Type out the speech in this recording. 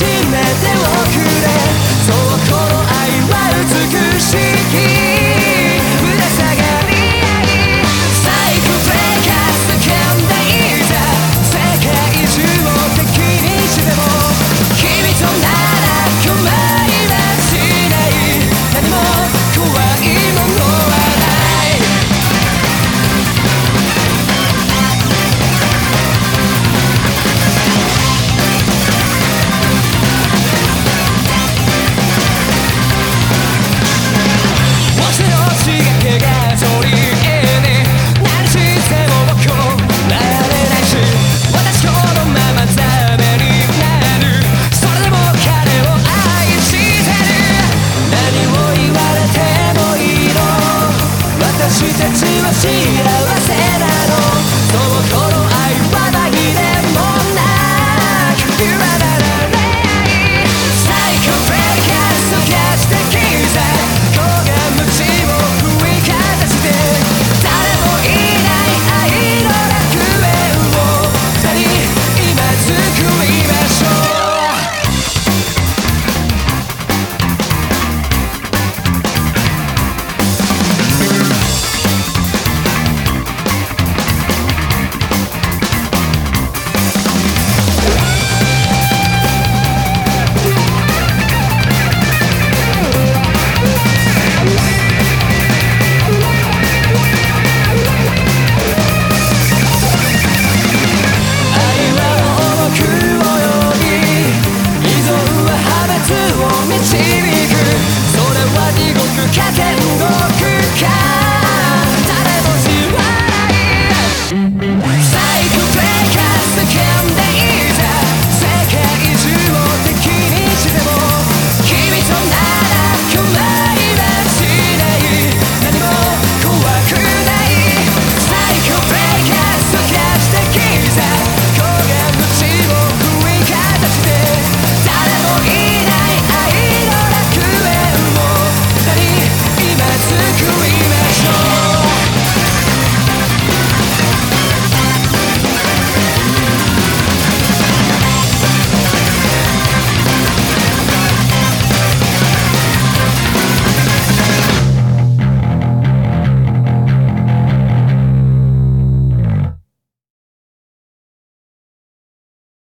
see